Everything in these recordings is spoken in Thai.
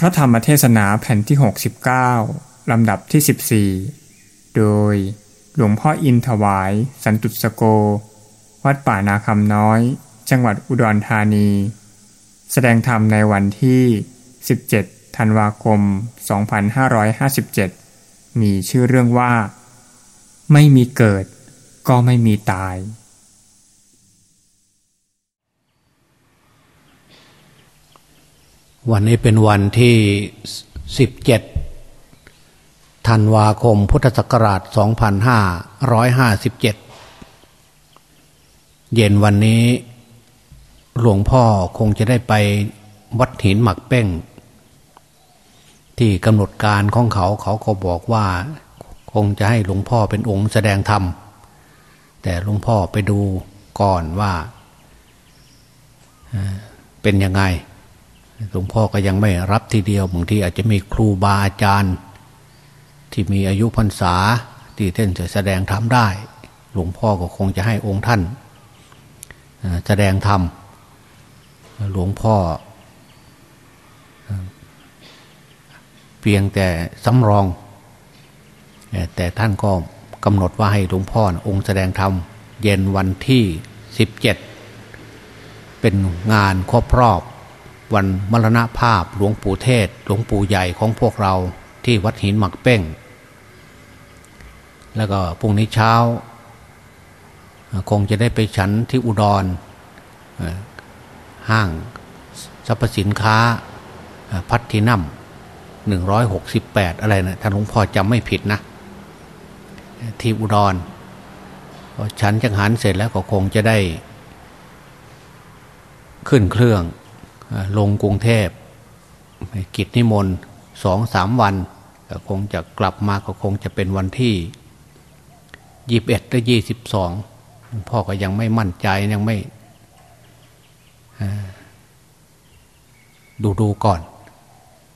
พระธรรมเทศนาแผ่นที่ 69 ลำดับที่ 14 โดยหลวงพ่ออินถวาย สันตุสโก วัดป่านาคำน้อย จังหวัดอุดรธานี แสดงธรรมในวันที่ 17 ธันวาคม 2557 มีชื่อเรื่องว่า ไม่มีเกิดก็ไม่มีตาย วันนี้เป็นวันที่ 17 ธันวาคม พุทธศักราช 2557 เย็นวันนี้หลวงพ่อคงจะได้ไปวัดหินหมักเป้ง ที่กำหนดการของเขาเขาก็บอกว่า คงจะให้หลวงพ่อเป็นองค์แสดงธรรม แต่หลวงพ่อไปดูก่อนว่า เป็นยังไง หลวงพ่อก็ยังไม่รับทีเดียวบางทีอาจจะมีครูบาอาจารย์ ที่มีอายุพรรษาที่ท่านจะแสดงธรรมได้ หลวงพ่อก็คงจะให้องค์ท่านแสดงธรรมหลวงพ่อ เพียงแต่สำรอง แต่ท่านก็กำหนดว่าให้หลวงพ่อองค์แสดงธรรมเย็นวันที่ 17 เป็นงานครบรอบ วันมรณภาพหลวงปู่เทศ หลวงปู่ใหญ่ของพวกเราที่วัดหินหมักเป้ง แล้วก็พรุ่งนี้เช้า คงจะได้ไปฉันที่อุดร ห้างสรรพสินค้าพัทินัมหนึ่งร้อยหกสิบแปดอะไรนะท่านหลวงพ่อจำไม่ผิดนะ ที่อุดรฉันจังหันเสร็จแล้วก็คงจะได้ขึ้นเครื่อง ลงกรุงเทพกิจนิมนต์สองสามวันคงจะกลับมาก็คงจะเป็นวันที่ยี่บเอ็ดหรือยี่สิบสองพ่อก็ยังไม่มั่นใจยังไม่ดูดูก่อน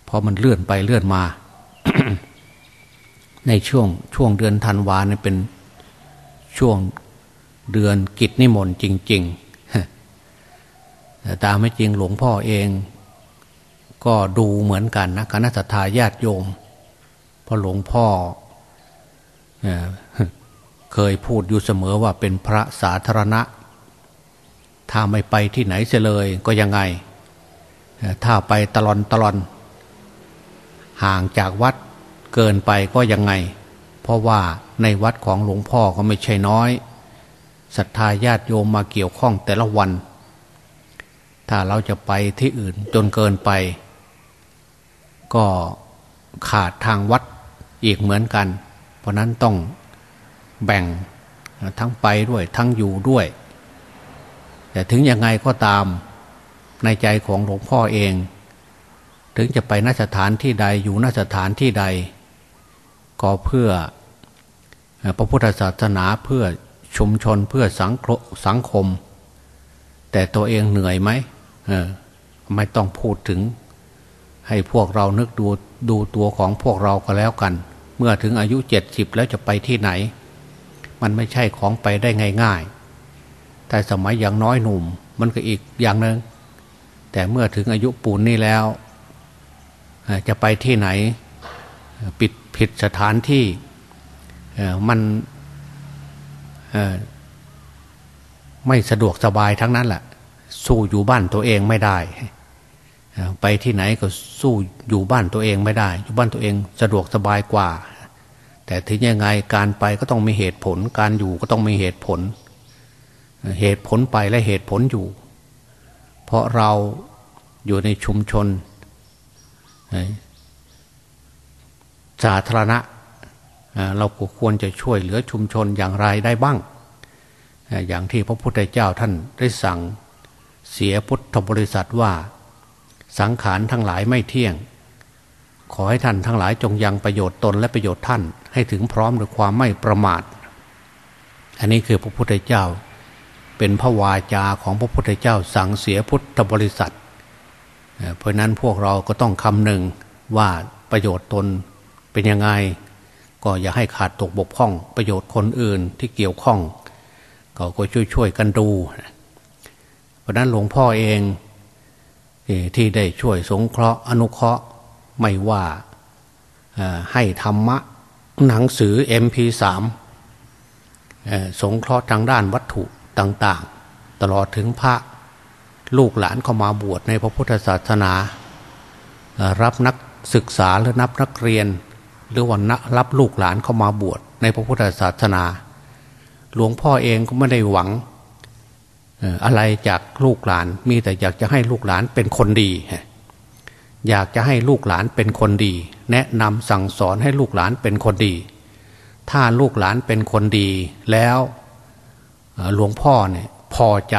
เพราะมันเลื่อนไปเลื่อนมา ในช่วงช่วงเดือนธันวาเนี่ยเป็นช่วงเดือนกิจนิมนต์จริง ๆ แต่ตามไม่จริงหลวงพ่อเอง ก็ดูเหมือนกันนะคณะสัตยาญาติโยมเพราะหลวงพ่อเคยพูดอยู่เสมอว่าเป็นพระสาธารณะ ถ้าไม่ไปที่ไหนเสียเลยก็ยังไง ถ้าไปตลอนตลอน ห่างจากวัดเกินไปก็ยังไง เพราะว่าในวัดของหลวงพ่อก็ไม่ใช่น้อยศรัทธาญาติโยมมาเกี่ยวข้องแต่ละวัน ถ้าเราจะไปที่อื่นจนเกินไป ก็ขาดทางวัดอีกเหมือนกัน เพราะนั้นต้องแบ่งทั้งไปด้วยทั้งอยู่ด้วย แต่ถึงยังไงก็ตามในใจของหลวงพ่อเอง ถึงจะไปนสถานที่ใดอยู่นสถานที่ใด ก็เพื่อพระพุทธศาสนาเพื่อชุมชนเพื่อสังคม แต่ตัวเองเหนื่อยไหมไม่ต้องพูดถึง ให้พวกเรานึกดูดูตัวของพวกเราก็แล้วกัน เมื่อถึงอายุเจ็ดสิบแล้วจะไปที่ไหน มันไม่ใช่ของไปได้ง่ายๆ แต่สมัยอย่างน้อยหนุ่ม มันก็อีกอย่างหนึง่งแต่เมื่อถึงอายุปูนนี่แล้วจะไปที่ไหน ปิดผิดสถานที่มัน ไม่สะดวกสบายทั้งนั้นแหละสู้อยู่บ้านตัวเองไม่ได้ ไปที่ไหนก็สู้อยู่บ้านตัวเองไม่ได้ อยู่บ้านตัวเองสะดวกสบายกว่า แต่ถึงยังไงการไปก็ต้องมีเหตุผล การอยู่ก็ต้องมีเหตุผล เหตุผลไปและเหตุผลอยู่ เพราะเราอยู่ในชุมชนสาธารณะเราควรจะช่วยเหลือชุมชนอย่างไรได้บ้าง อย่างที่พระพุทธเจ้าท่านได้สั่งเสียพุทธบริษัทว่า สังขารทั้งหลายไม่เที่ยง ขอให้ท่านทั้งหลายจงยังประโยชน์ตนและประโยชน์ท่านให้ถึงพร้อมด้วยความไม่ประมาท อันนี้คือพระพุทธเจ้า เป็นพระวาจาของพระพุทธเจ้า สั่งเสียพุทธบริษัท เพราะนั้นพวกเราก็ต้องคำหนึ่งว่าประโยชน์ตนเป็นยังไง ก็อย่าให้ขาดตกบกพร่อง ประโยชน์คนอื่นที่เกี่ยวข้อง ขาก็ช่วยๆกันดู เพราะนั้นหลวงพ่อเองที่ได้ช่วยสงเคราะห์อนุเคราะห์ไม่ว่าให้ธรรมะหนังสือ MP3 สงเคราะห์ทางด้านวัตถุต่างๆ ตลอดถึงพระลูกหลานเข้ามาบวชในพระพุทธศาสนา รับนักศึกษาหรือนับนักเรียน หรือวันรับลูกหลานเข้ามาบวชในพระพุทธศาสนา หลวงพ่อเองก็ไม่ได้หวังอะไรจากลูกหลาน มีแต่อยากจะให้ลูกหลานเป็นคนดี อยากจะให้ลูกหลานเป็นคนดี แนะนำสั่งสอนให้ลูกหลานเป็นคนดี ถ้าลูกหลานเป็นคนดีแล้วหลวงพ่อเนี่ยพอใจ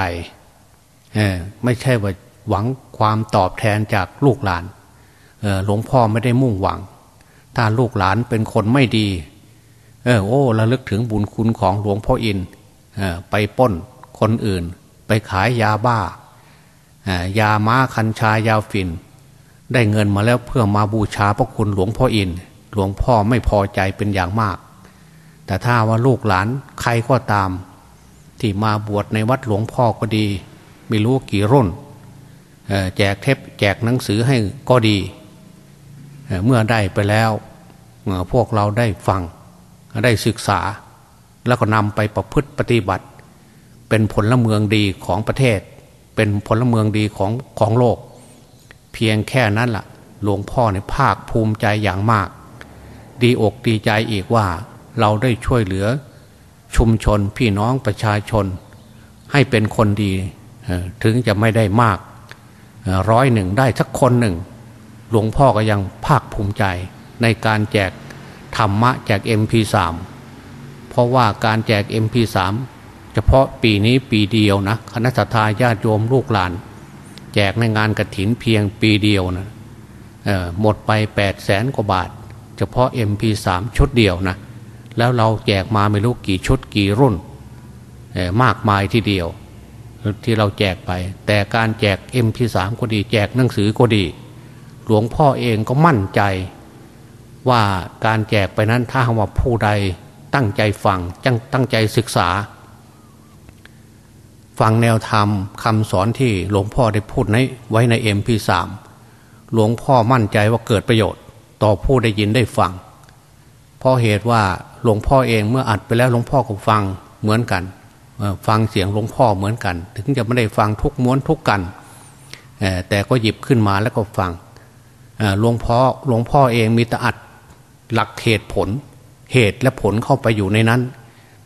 ไม่ใช่ว่าหวังความตอบแทนจากลูกหลานหลวงพ่อไม่ได้มุ่งหวัง ถ้าลูกหลานเป็นคนไม่ดี เออโอ้ระลึกถึงบุญคุณของหลวงพ่ออินไปป้นคนอื่น ไปขายยาบ้า ยาม้าคัญชายาฝิ่น ได้เงินมาแล้วเพื่อมาบูชาพระคุณหลวงพ่ออิน หลวงพ่อไม่พอใจเป็นอย่างมาก แต่ถ้าว่าลูกหลานใครก็ตาม ที่มาบวชในวัดหลวงพ่อก็ดี ไม่รู้กี่รุ่นแจกเทปแจกหนังสือให้ก็ดี เมื่อได้ไปแล้วพวกเราได้ฟัง ได้ศึกษา แล้วก็นำไปประพฤติปฏิบัติ เป็นผลเมืองดีของประเทศ เป็นผลเมืองดีของของโลก เพียงแค่นั้นละ่ะ หลวงพ่อในภาคภูมิใจอย่างมาก ดีอกดีใจอีกว่าเราได้ช่วยเหลือ ชุมชนพี่น้องประชาชน ให้เป็นคนดี ถึงจะไม่ได้มาก ร้อยหนึ่งได้สักคนหนึ่ง หลวงพ่อก็ยังภาคภูมิใจในการแจก ธรรมะแจก MP3 เพราะว่าการแจก MP3 เฉพาะปีนี้ปีเดียวนะคณะสัตยาติโยมลูกหลาน แจกในงานกระถินเพียงปีเดียวนะหมดไป8ปดแสนกว่าบาท เฉพาะ MP3 ชุดเดียวนะแล้วเราแจกมาไม่รู้กี่ชุดกี่รุ่นมากมายทีเดียว ที่เราแจกไป แต่การแจก MP3 ก็ดี แจกหนังสือก็ดี หลวงพ่อเองก็มั่นใจ ว่าการแจกไปนั้นถ้าว่าผู้ใดตั้งใจฟังจังตั้งใจศึกษา ฟังแนวธรรมคำสอนที่หลวงพ่อได้พูดไว้ใน MP3 หลวงพ่อมั่นใจว่าเกิดประโยชน์ ต่อผู้ได้ยินได้ฟังเพราะเหตุว่าหลวงพ่อเองเมื่ออัดไปแล้วหลวงพ่อก็ฟังเหมือนกันฟังเสียงหลวงพ่อเหมือนกัน ถึงจะไม่ได้ฟังทุกม้วนทุกกัน แต่ก็หยิบขึ้นมาแล้วก็ฟังหลวงพ่อหลวงพ่อเองมีแต่อัด หลักเหตุผล เหตุและผลเข้าไปอยู่ในนั้น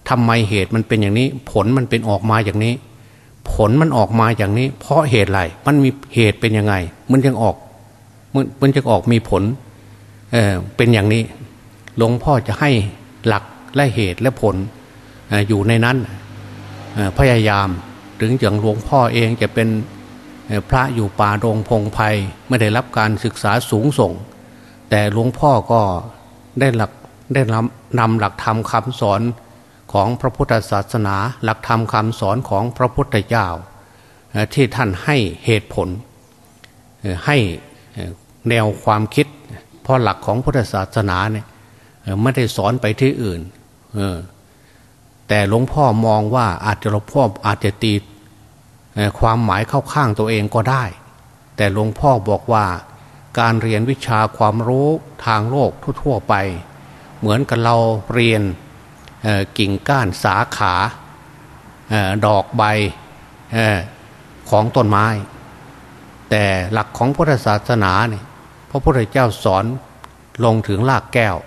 ทำไมเหตุมันเป็นอย่างนี้ ผลมันเป็นออกมาอย่างนี้ ผลมันออกมาอย่างนี้ เพราะเหตุอะไรมันมีเหตุเป็นยังไง มันจึงออกมันมันจะออกมีผลเออเป็นอย่างนี้ หลวงพ่อจะให้หลักและเหตุและผลอยู่ในนั้นพยายามถึงอย่างหลวงพ่อเองจะเป็นพระอยู่ป่าโรงพงไพ่ไม่ได้รับการศึกษาสูงส่ง แต่หลวงพ่อก็ ได้หลักได้นำหลักธรรมคำสอนของพระพุทธศาสนา หลักธรรมคำสอนของพระพุทธเจ้าที่ท่านให้เหตุผล ให้แนวความคิดเพราะหลักของพุทธศาสนาเนี่ยไม่ได้สอนไปที่อื่นแต่หลวงพ่อมองว่าอาจจะหลวงพ่ออาจจะตีความหมายเข้าข้างตัวเองก็ได้ แต่หลวงพ่อบอกว่า การเรียนวิชาความรู้ทางโลกทั่วๆไป เหมือนกับเราเรียนกิ่งก้านสาขาดอกใบของต้นไม้ แต่หลักของพุทธศาสนาเนี่ยพระพุทธเจ้าสอนลงถึงรากแก้ว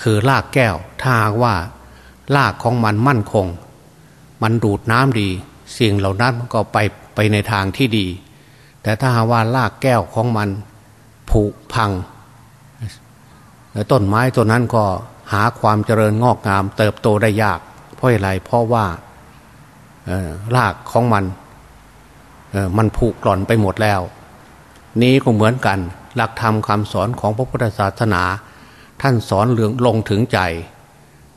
คือรากแก้วถ้าว่ารากของมันมั่นคง มันดูดน้ำดี สิ่งเหล่านั้นมันก็ไปไปในทางที่ดี แต่ถ้าหาว่ารากแก้วของมันผุพังต้นไม้ตัวนั้นก็หาความเจริญงอกงาม เติบโตได้ยาก เพราะอะไรเพราะว่ารากของมันมันผุกร่อนไปหมดแล้ว นี้ก็เหมือนกัน หลักธรรมคำสอนของพระพุทธศาสนา ท่านสอนเรื่องลงถึงใจ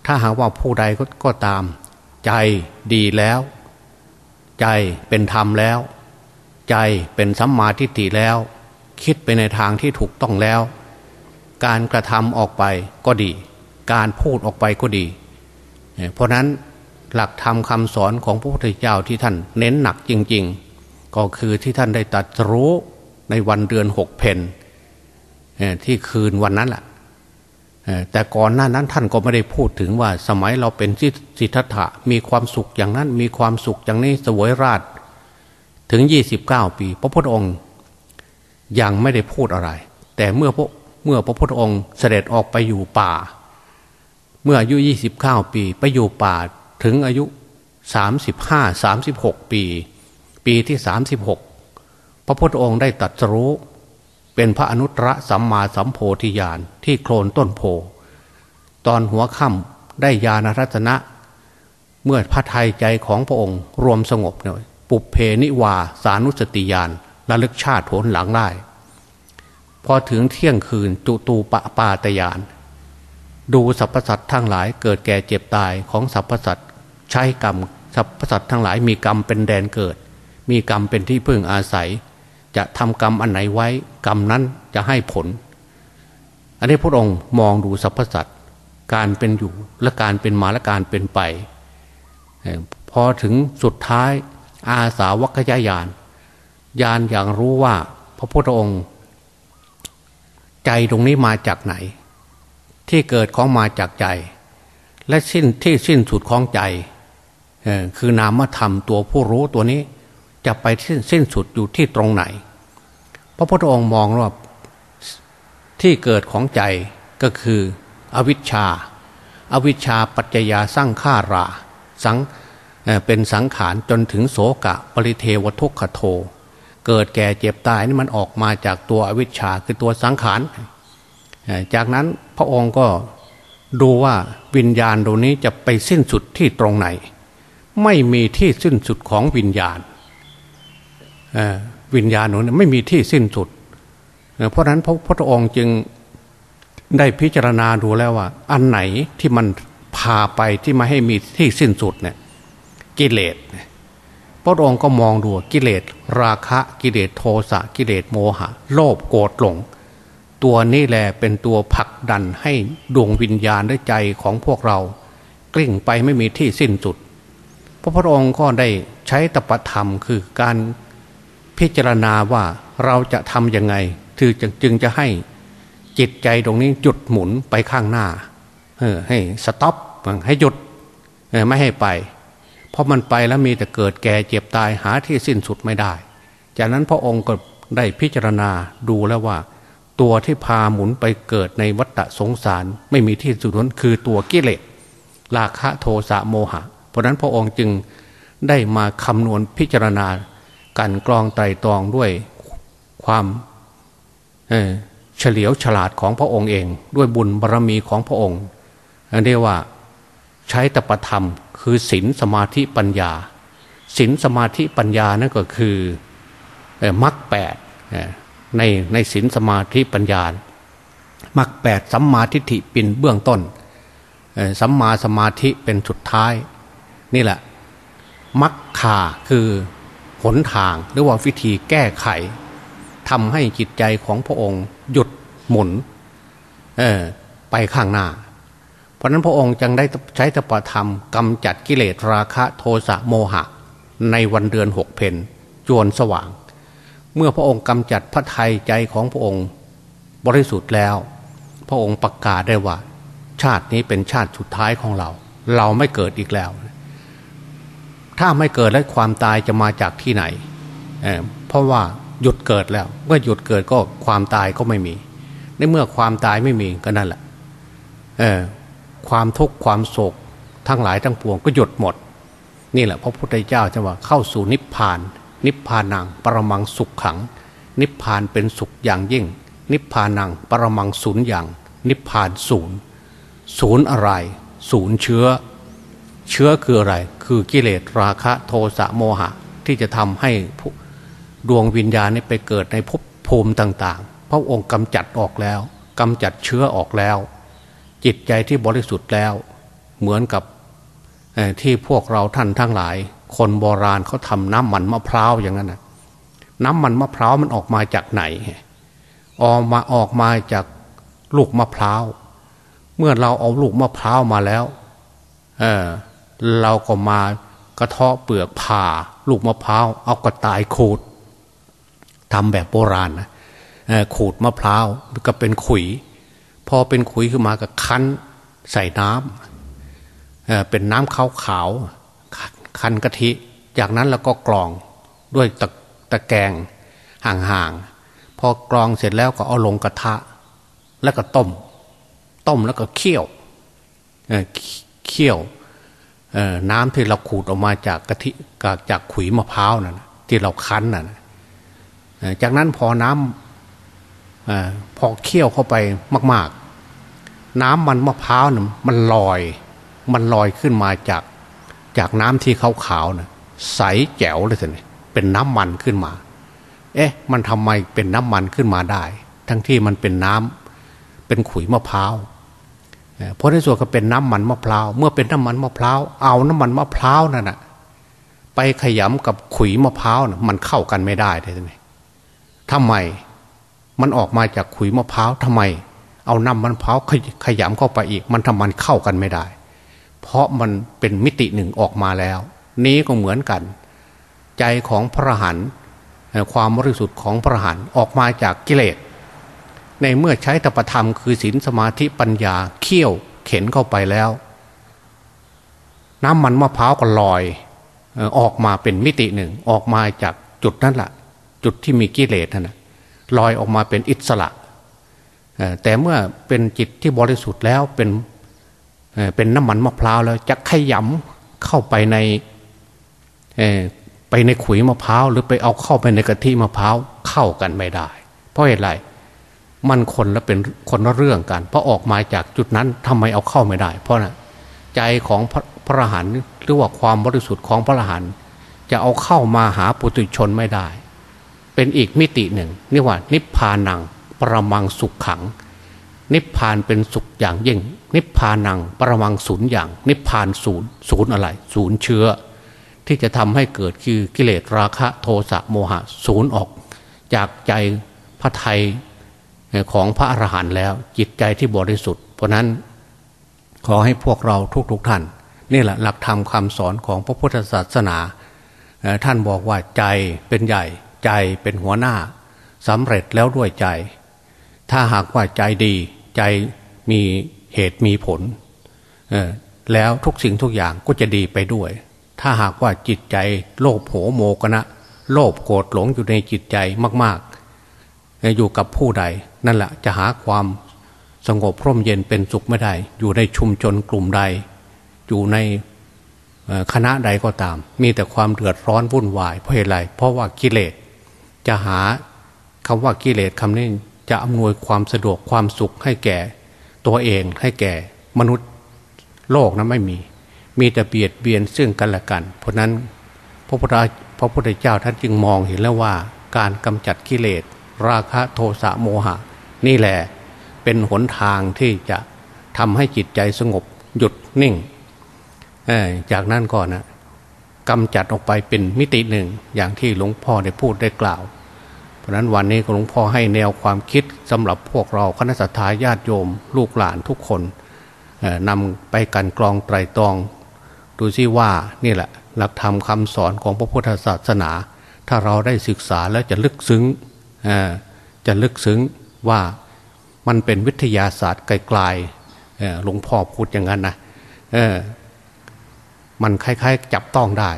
ถ้าหากว่าผู้ใดก็ตาม ใจดีแล้ว ใจเป็นธรรมแล้ว ใจเป็นสัมมาทิฏฐิแล้ว คิดไปในทางที่ถูกต้องแล้ว การกระทำออกไปก็ดี การพูดออกไปก็ดี เพราะนั้นหลักธรรมคำสอนของพระพุทธเจ้าที่ท่านเน้นหนักจริง ๆ ก็คือที่ท่านได้ตัดรู้ในวันเดือนหกเพนที่คืนวันนั้นแหละแต่ก่อนหน้านั้นท่านก็ไม่ได้พูดถึงว่าสมัยเราเป็นสิทธัตถะมีความสุขอย่างนั้นมีความสุขอย่างนี้สวยราช ถึงยี่สิบเก้าปี พระพุทธองค์ ยังไม่ได้พูดอะไร แต่เมื่อพระเมื่อพระพุทธองค์เสด็จออกไปอยู่ป่า เมื่ออายุยี่สิบเก้าปี ไปอยู่ป่าถึงอายุสามสิบห้าสามสิบหกปี ปีที่สามสิบหกพระพุทธองค์ได้ตัดรู้เป็นพระอนุตตรสัมมาสัมโพธิญาณที่โคลนต้นโพ ตอนหัวค่ำได้ญาณรัตนะ เมื่อพระไทยใจของพระองค์รวมสงบหน่อย ปุเพนิวาสานุสติญาณระลึกชาติผลหลังได้พอถึงเที่ยงคืนจุตูปะปาตยาน ดูสรรพสัตว์ทั้งหลายเกิดแก่เจ็บตายของสรรพสัตว์ใช้กรรมสรรพสัตว์ทั้งหลายมีกรรมเป็นแดนเกิด มีกรรมเป็นที่พึ่งอาศัย จะทำกรรมอันไหนไว้กรรมนั้นจะให้ผล อันนี้พระองค์มองดูสรรพสัตว์การเป็นอยู่และการเป็นมาและการเป็นไปพอถึงสุดท้าย อาสาวัคยายานยานอย่างรู้ว่าพระพุทธองค์ ใจตรงนี้มาจากไหน ที่เกิดของมาจากใจ และสิ้นที่สิ้นสุดของใจคือนามธรรมตัวผู้รู้ตัวนี้จะไปสิ้นสุดอยู่ที่ตรงไหน พระพุทธองค์มองว่าที่เกิดของใจก็คือ อวิชชา อวิชชาปัจจยาสร้างฆารา สัง เป็นสังขารจนถึงโสกะปริเทวทุกขโท เกิดแก่เจ็บตายนี่มันออกมาจากตัวอวิชชาคือตัวสังขาร จากนั้นพระองค์ก็ดูว่าวิญญาณตรงนี้จะไปสิ้นสุดที่ตรงไหน ไม่มีที่สิ้นสุดของวิญญาณวิญญาณนั้นไม่มีที่สิ้นสุด เพราะนั้นพระพุทธองค์จึงได้พิจารณาดูแล้วว่า อันไหนที่มันพาไปที่มาให้มีที่สิ้นสุดเนี่ย กิเลสพระองค์ก็มองดูกิเลสราคะกิเลสโทสะกิเลสโมหะ โลภโกรธหลง ตัวนี้แหละเป็นตัวผลักดันให้ดวงวิญญาณและใจของพวกเรา กลิ้งไปไม่มีที่สิ้นสุด พระพุทธองค์ก็ได้ใช้ตปธรรมคือการพิจารณาว่าเราจะทำยังไงคือจึงจะให้จิตใจตรงนี้หยุดหมุนไปข้างหน้าให้สต็อปให้หยุดไม่ให้ไปเราะมันไปแล้วมีแต่เกิดแก่เจ็บตายหาที่สิ้นสุดไม่ได้ จากนั้นพระองค์ก็ได้พิจารณาดูแล้วว่า ตัวที่พาหมุนไปเกิดในวัฏสงสาร ไม่มีที่สุดนั้นคือตัวกิเลสราคะโทสะโมหะ เพราะนั้นพระองค์จึงได้มาคำนวณพิจารณากันกรองไตรตรองด้วยความเฉลียวฉลาดของพระองค์เอง ด้วยบุญบารรมีของพระองค์เรียกว่าใช้ตปธรรม คือศีลสมาธิปัญญาศีลสมาธิปัญญานั่นก็คือมรรคแปดในในศีลสมาธิปัญญามรรคแปดสัมมาทิฏฐิเป็นเบื้องต้นสัมมาสมาธิเป็นสุดท้าย นี่แหละมรรคาคือหนทางหรือว่าวิธีแก้ไขทำให้จิตใจของพระองค์หยุดหมุนไปข้างหน้า เพราะนั้นพระองค์จึงได้ใช้ตปธรรมกำจัดกิเลสราคะโทสะโมหะ ในวันเดือนหกเพนจวนสว่าง เมื่อพระองค์กำจัดพระไทยใจของพระองค์ บริสุทธิ์แล้ว พระองค์ประกาศได้ว่า ชาตินี้เป็นชาติสุดท้ายของเรา เราไม่เกิดอีกแล้ว ถ้าไม่เกิดแล้วความตายจะมาจากที่ไหนเเพราะว่าหยุดเกิดแล้ว เมื่อหยุดเกิดก็ความตายก็ไม่มี ในเมื่อความตายไม่มีก็นั่นแหละ ความทุกข์ความโศกทั้งหลายทั้งปวงก็หยุดหมด นี่แหละพระพุทธเจ้าจะว่าเข้าสู่นิพพาน นิพพานังปรมังสุขขัง นิพพานเป็นสุขอย่างยิ่ง นิพพานังปรมังศูนย์อย่าง นิพพานศูนย์ศูนย์อะไร ศูนย์เชื้อ เชื้อคืออะไร คือกิเลสราคะโทสะโมหะ ที่จะทำให้ดวงวิญญาณนี้ไปเกิดในภพภูมิต่าง ๆ พระองค์กำจัดออกแล้วกำจัดเชื้อออกแล้ว จิตใจที่บริสุทธิ์แล้ว เหมือนกับที่พวกเราท่านทั้งหลาย คนโบราณเขาทำน้ำมันมะพร้าวอย่างนั้นนะน้ำมันมะพร้าวมันออกมาจากไหนออกมาออกมาจากลูกมะพร้าวเมื่อเราเอาลูกมะพร้าวมาแล้วเออเราก็มากระเทาะเปลือกผ่าลูกมะพร้าวเอากระต่ายขูดทำแบบโบราณนะขูดมะพร้าวก็เป็นขุย พอเป็นขุยขึ้นมาก็คั้นใส่น้ำเป็นน้ำขาวขาวคั้นกะทิ จากนั้นแล้วก็กรองด้วยตะตะแกงห่างๆ พอกรองเสร็จแล้วก็เอาลงกระทะ แล้วก็ต้ม ต้มแล้วก็เคี่ยวเคี่ยวน้ำที่เราขูดออกมาจากกะทิจากขุยมะพร้าวนั่นที่เราคั้นนั่นจากนั้นพอน้ำ พอเคี่ยวเข้าไปมาก ๆ น้ำมันมะพร้าวน่ะมันลอย มันลอยขึ้นมาจากจากน้ำที่ขาวๆนะใสแจ๋วเลยสิเป็นน้ำมันขึ้นมา เอ๊ะ มันทำไมเป็นน้ำมันขึ้นมาได้ ทั้งที่มันเป็นน้ำเป็นขุยมะพร้าวเพราะในส่วนก็เป็นน้ำมันมะพร้าว เมื่อเป็นน้ำมันมะพร้าว เอาน้ำมันมะพร้าวนั่นนะไปขยำกับขุยมะพร้าวนะมันเข้ากันไม่ได้เลยไหมทำไม มันออกมาจากขุยมะพร้าวทำไม เอาน้ำมันมะพร้าวขยำเข้าไปอีก มันทำมันเข้ากันไม่ได้ เพราะมันเป็นมิติหนึ่งออกมาแล้ว นี้ก็เหมือนกัน ใจของพระหันความบริสุทธิ์ของพระหันออกมาจากกิเลสในเมื่อใช้ตปธรรมคือศีลสมาธิปัญญาเคี่ยวเข็นเข้าไปแล้ว น้ำมันมะพร้าวก็ลอยออกมาเป็นมิติหนึ่งออกมาจากจุดนั้นแหละจุดที่มีกิเลสน่ะ ลอยออกมาเป็นอิสระแต่เมื่อเป็นจิตที่บริสุทธิ์แล้วเป็นเป็นน้ำมันมะพร้าวแล้วจะขยำเข้าไปในไปในขุยมะพร้าวหรือไปเอาเข้าไปในกะทิมะพร้าวเข้ากันไม่ได้ เพราะเหตุไรมันคนละเป็นคนละเรื่องกันเพราะออกมาจากจุดนั้นทำไมเอาเข้าไม่ได้ เพราะนะใจของพระหันหรือว่าความบริสุทธิ์ของพระหันจะเอาเข้ามาหาปุถุชนไม่ได้ เป็นอีกมิติหนึ่งนี่ว่า นิพพานังประมังสุขขัง นิพพานเป็นสุขอย่างยิ่ง นิพพานังประมังศูนย์อย่าง นิพพานศูนย์ศูนย์อะไรศูนย์เชื้อ ที่จะทำให้เกิดคือกิเลสราคะโทสะโมหะศูนย์ออก จากใจพระไทยของพระอรหันต์แล้วจิตใจที่บริสุทธิ์ เพราะนั้นขอให้พวกเราทุกๆทท่าน นี่แหละหลักธรรมคำสอนของพระพุทธศาสนา ท่านบอกว่าใจเป็นใหญ่ ใจเป็นหัวหน้าสำเร็จแล้วด้วยใจ ถ้าหากว่าใจดี ใจมีเหตุมีผลแล้วทุกสิ่งทุกอย่างก็จะดีไปด้วย ถ้าหากว่าจิตใจโลภโหโมกนะ โลภโกรธหลงอยู่ในจิตใจมาก ๆ อยู่กับผู้ใด นั่นแหละจะหาความสงบพร่มเย็นเป็นสุขไม่ได้ อยู่ในชุมชนกลุ่มใด อยู่ในคณะใดก็ตาม มีแต่ความเดือดร้อนวุ่นวายเพราะเหตุไรเพราะว่ากิเลส จะหาคำว่ากิเลสคำนี้จะอำนวยความสะดวกความสุขให้แก่ ตัวเองให้แก่มนุษย์โลกนั้นไม่มี มีแต่เบียดเบียนซึ่งกันและกัน เพราะนั้นพระพุทธพระพุทธเจ้าท่านจึงมองเห็นแล้วว่า การกำจัดกิเลส ราคะโทสะโมหะ นี่แหละเป็นหนทางที่จะทำให้จิตใจสงบหยุดนิ่ง จากนั้นก่อนนะ กำจัดออกไปเป็นมิติหนึ่ง อย่างที่หลวงพ่อได้พูดได้กล่าว เพราะนั้นวันนี้หลวงพ่อให้แนวความคิดสำหรับพวกเราคณะสัตยาญาติโยม ลูกหลานทุกคนนำไปกันกรองไตรตรอง ดูซิว่านี่แหละ หลักธรรมคำสอนของพระพุทธศาสนา ถ้าเราได้ศึกษาแล้วจะลึกซึ้งจะลึกซึ้งว่ามันเป็นวิทยาศาสตร์ไกลๆหลวงพ่อพูดอย่างนั้นนะ มันคล้ายๆ จับต้องได้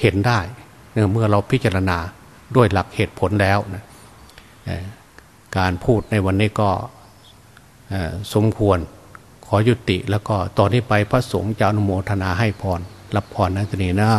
เห็นได้เมื่อเราพิจารณาด้วยหลักเหตุผลแล้วนะการพูดในวันนี้ก็สมควรขอยุติแล้วก็ตอนนี้ไปพระสงฆ์จะอนุโมทนาให้พรรับพรนะทีนี้นะ